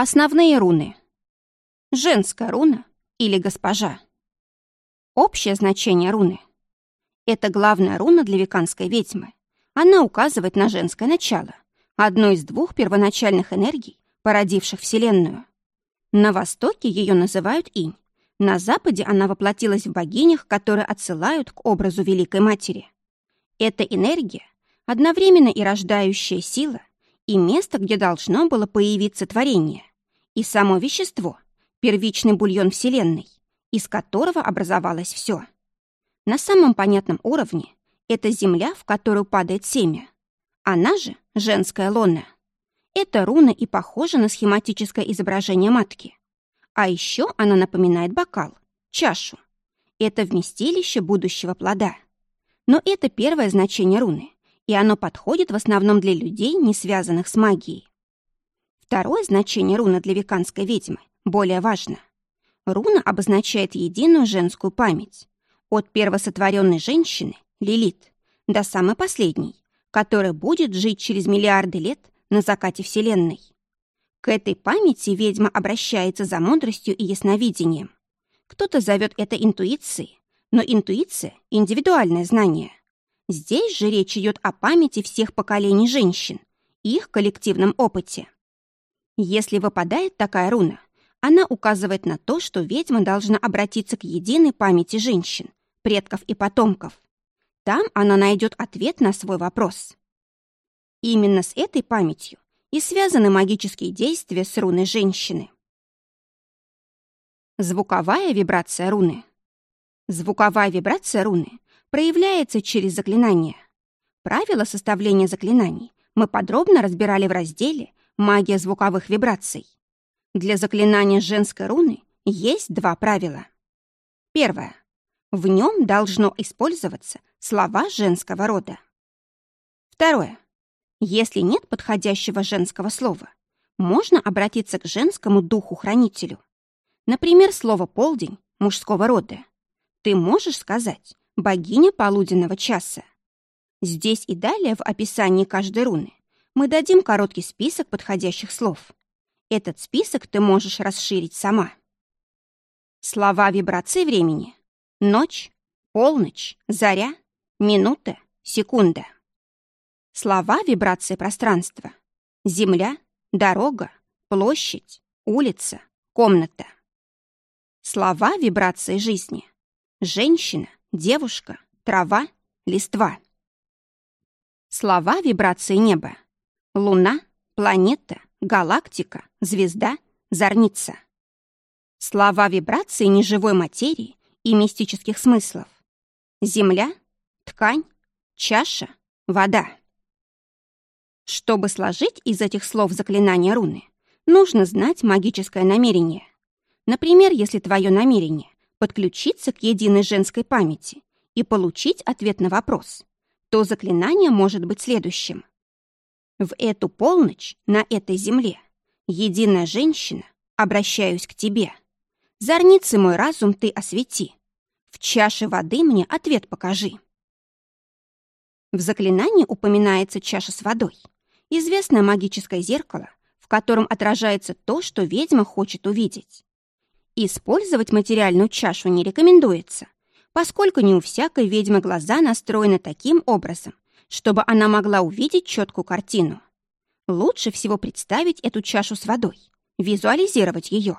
Основные руны. Женская руна или госпожа. Общее значение руны. Это главная руна для веканской ведьмы. Она указывает на женское начало, одну из двух первоначальных энергий, породивших Вселенную. На востоке ее называют инь, на западе она воплотилась в богинях, которые отсылают к образу Великой Матери. Эта энергия — одновременно и рождающая сила, и место, где должно было появиться творение, и само вещество, первичный бульон Вселенной, из которого образовалось все. На самом понятном уровне это земля, в которую падает семя. Она же женская лона. Это руна и похожа на схематическое изображение матки. А еще она напоминает бокал, чашу. Это вместилище будущего плода. Но это первое значение руны, и оно подходит в основном для людей, не связанных с магией. Второе значение руны для веканской ведьмы более важно. Руна обозначает единую женскую память. От первосотворенной женщины, Лилит, до самой последней, которая будет жить через миллиарды лет на закате Вселенной. К этой памяти ведьма обращается за мудростью и ясновидением. Кто-то зовет это интуицией, но интуиция — индивидуальное знание. Здесь же речь идет о памяти всех поколений женщин, их коллективном опыте. Если выпадает такая руна, она указывает на то, что ведьма должна обратиться к единой памяти женщин, предков и потомков. Там она найдет ответ на свой вопрос. Именно с этой памятью и связаны магические действия с руной женщины. Звуковая вибрация руны. Звуковая вибрация руны проявляется через заклинания. Правила составления заклинаний мы подробно разбирали в разделе «Магия звуковых вибраций». Для заклинания женской руны есть два правила. Первое. В нем должно использоваться слова женского рода. Второе. Если нет подходящего женского слова, можно обратиться к женскому духу-хранителю. Например, слово «полдень» мужского рода. Ты можешь сказать «богиня полуденного часа». Здесь и далее в описании каждой руны мы дадим короткий список подходящих слов. Этот список ты можешь расширить сама. Слова вибрации времени. Ночь, полночь, заря, минута, секунда. Слова вибрации пространства. Земля, дорога, площадь, улица, комната. Слова вибрации жизни. Женщина, девушка, трава, листва. Слова вибрации неба. Луна, планета, галактика, звезда, зорница. Слова вибрации неживой материи и мистических смыслов. Земля, ткань, чаша, вода. Чтобы сложить из этих слов заклинание руны, нужно знать магическое намерение. Например, если твое намерение — подключиться к единой женской памяти и получить ответ на вопрос, то заклинание может быть следующим. В эту полночь на этой земле, единая женщина, обращаюсь к тебе. Зорницы мой разум ты освети. В чаше воды мне ответ покажи. В заклинании упоминается чаша с водой — известное магическое зеркало, в котором отражается то, что ведьма хочет увидеть. Использовать материальную чашу не рекомендуется, поскольку не у всякой ведьмы глаза настроены таким образом, чтобы она могла увидеть четкую картину. Лучше всего представить эту чашу с водой, визуализировать ее.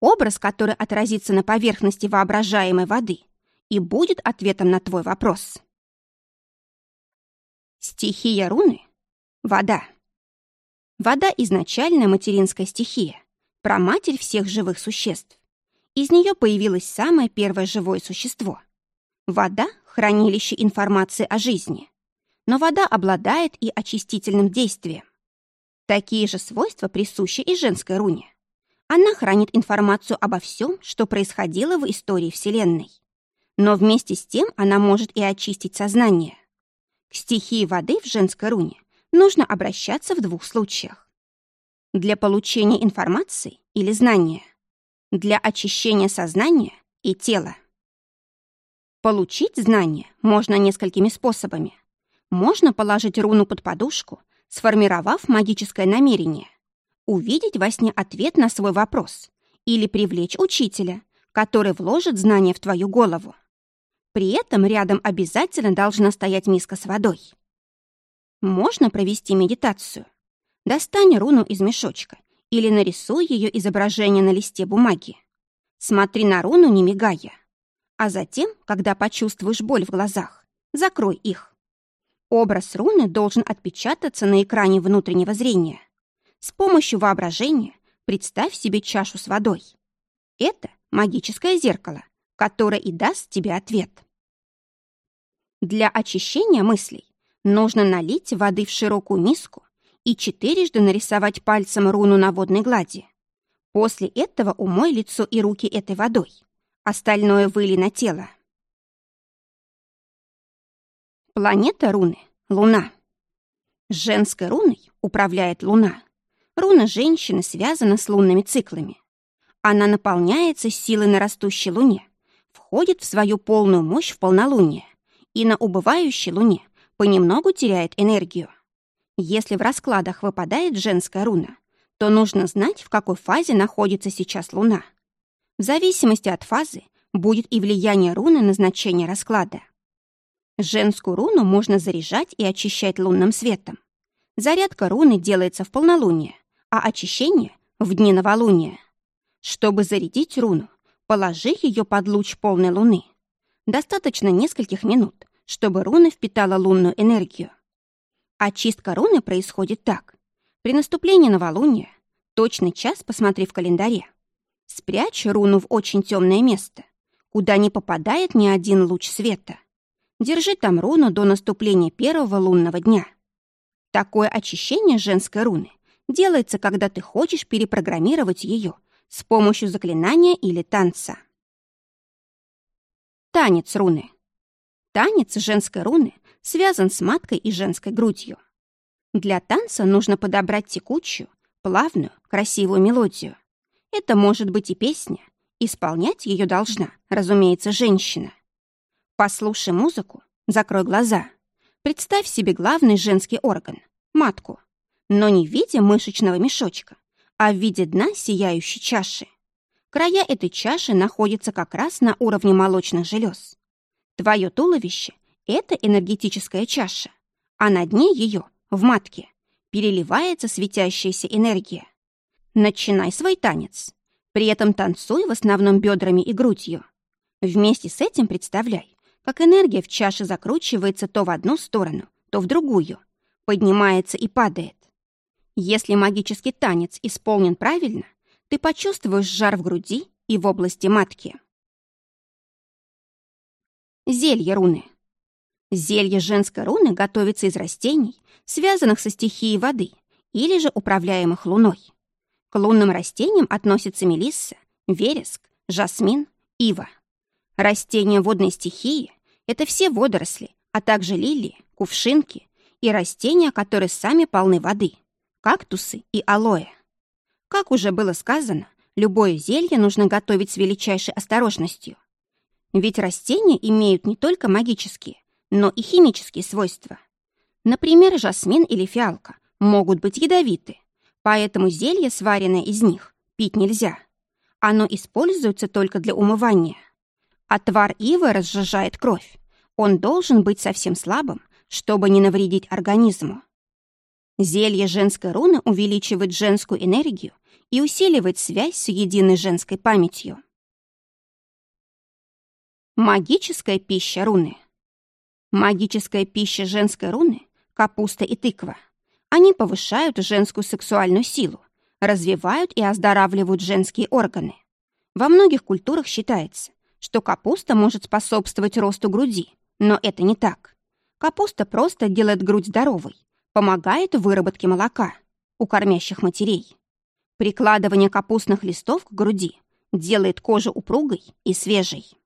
Образ, который отразится на поверхности воображаемой воды и будет ответом на твой вопрос. Стихия руны Вода. Вода — изначальная материнская стихия, проматерь всех живых существ. Из нее появилось самое первое живое существо. Вода — хранилище информации о жизни. Но вода обладает и очистительным действием. Такие же свойства присущи и женской руне. Она хранит информацию обо всем, что происходило в истории Вселенной. Но вместе с тем она может и очистить сознание. К стихии воды в женской руне нужно обращаться в двух случаях. Для получения информации или знания, для очищения сознания и тела. Получить знания можно несколькими способами. Можно положить руну под подушку, сформировав магическое намерение. увидеть во сне ответ на свой вопрос или привлечь учителя, который вложит знания в твою голову. При этом рядом обязательно должна стоять миска с водой. Можно провести медитацию. Достань руну из мешочка или нарисуй ее изображение на листе бумаги. Смотри на руну, не мигая. А затем, когда почувствуешь боль в глазах, закрой их. Образ руны должен отпечататься на экране внутреннего зрения. С помощью воображения представь себе чашу с водой. Это магическое зеркало, которое и даст тебе ответ. Для очищения мыслей нужно налить воды в широкую миску и четырежды нарисовать пальцем руну на водной глади. После этого умой лицо и руки этой водой. Остальное выли на тело. Планета руны — Луна. Женской руной управляет Луна. Руна женщины связана с лунными циклами. Она наполняется силой на растущей Луне, входит в свою полную мощь в полнолуние и на убывающей Луне понемногу теряет энергию. Если в раскладах выпадает женская руна, то нужно знать, в какой фазе находится сейчас Луна. В зависимости от фазы будет и влияние руны на значение расклада. Женскую руну можно заряжать и очищать лунным светом. Зарядка руны делается в полнолуние, а очищение — в дни новолуния. Чтобы зарядить руну, положи ее под луч полной луны. Достаточно нескольких минут, чтобы руна впитала лунную энергию. Очистка руны происходит так. При наступлении новолуния, точный час посмотри в календаре, спрячь руну в очень темное место, куда не попадает ни один луч света. Держи там руну до наступления первого лунного дня. Такое очищение женской руны делается, когда ты хочешь перепрограммировать ее с помощью заклинания или танца. Танец руны. Танец женской руны связан с маткой и женской грудью. Для танца нужно подобрать текучую, плавную, красивую мелодию. Это может быть и песня. Исполнять ее должна, разумеется, женщина. Послушай музыку, закрой глаза. Представь себе главный женский орган — матку. Но не в виде мышечного мешочка, а в виде дна сияющей чаши. Края этой чаши находятся как раз на уровне молочных желез. Твое туловище — это энергетическая чаша, а на дне ее, в матке, переливается светящаяся энергия. Начинай свой танец. При этом танцуй в основном бедрами и грудью. Вместе с этим представляй, как энергия в чаше закручивается то в одну сторону, то в другую, поднимается и падает. Если магический танец исполнен правильно, ты почувствуешь жар в груди и в области матки. Зелье руны. Зелье женской руны готовится из растений, связанных со стихией воды или же управляемых луной. К лунным растениям относятся мелисса, вереск, жасмин, ива. Растения водной стихии — это все водоросли, а также лилии, кувшинки и растения, которые сами полны воды, кактусы и алоэ. Как уже было сказано, любое зелье нужно готовить с величайшей осторожностью. Ведь растения имеют не только магические, но и химические свойства. Например, жасмин или фиалка могут быть ядовиты, поэтому зелье, сваренное из них, пить нельзя. Оно используется только для умывания. Отвар ивы разжижает кровь. Он должен быть совсем слабым, чтобы не навредить организму. Зелье женской руны увеличивает женскую энергию и усиливает связь с единой женской памятью. Магическая пища руны. Магическая пища женской руны – капуста и тыква. Они повышают женскую сексуальную силу, развивают и оздоравливают женские органы. Во многих культурах считается, что капуста может способствовать росту груди, но это не так. Капуста просто делает грудь здоровой, помогает в выработке молока у кормящих матерей. Прикладывание капустных листов к груди делает кожу упругой и свежей.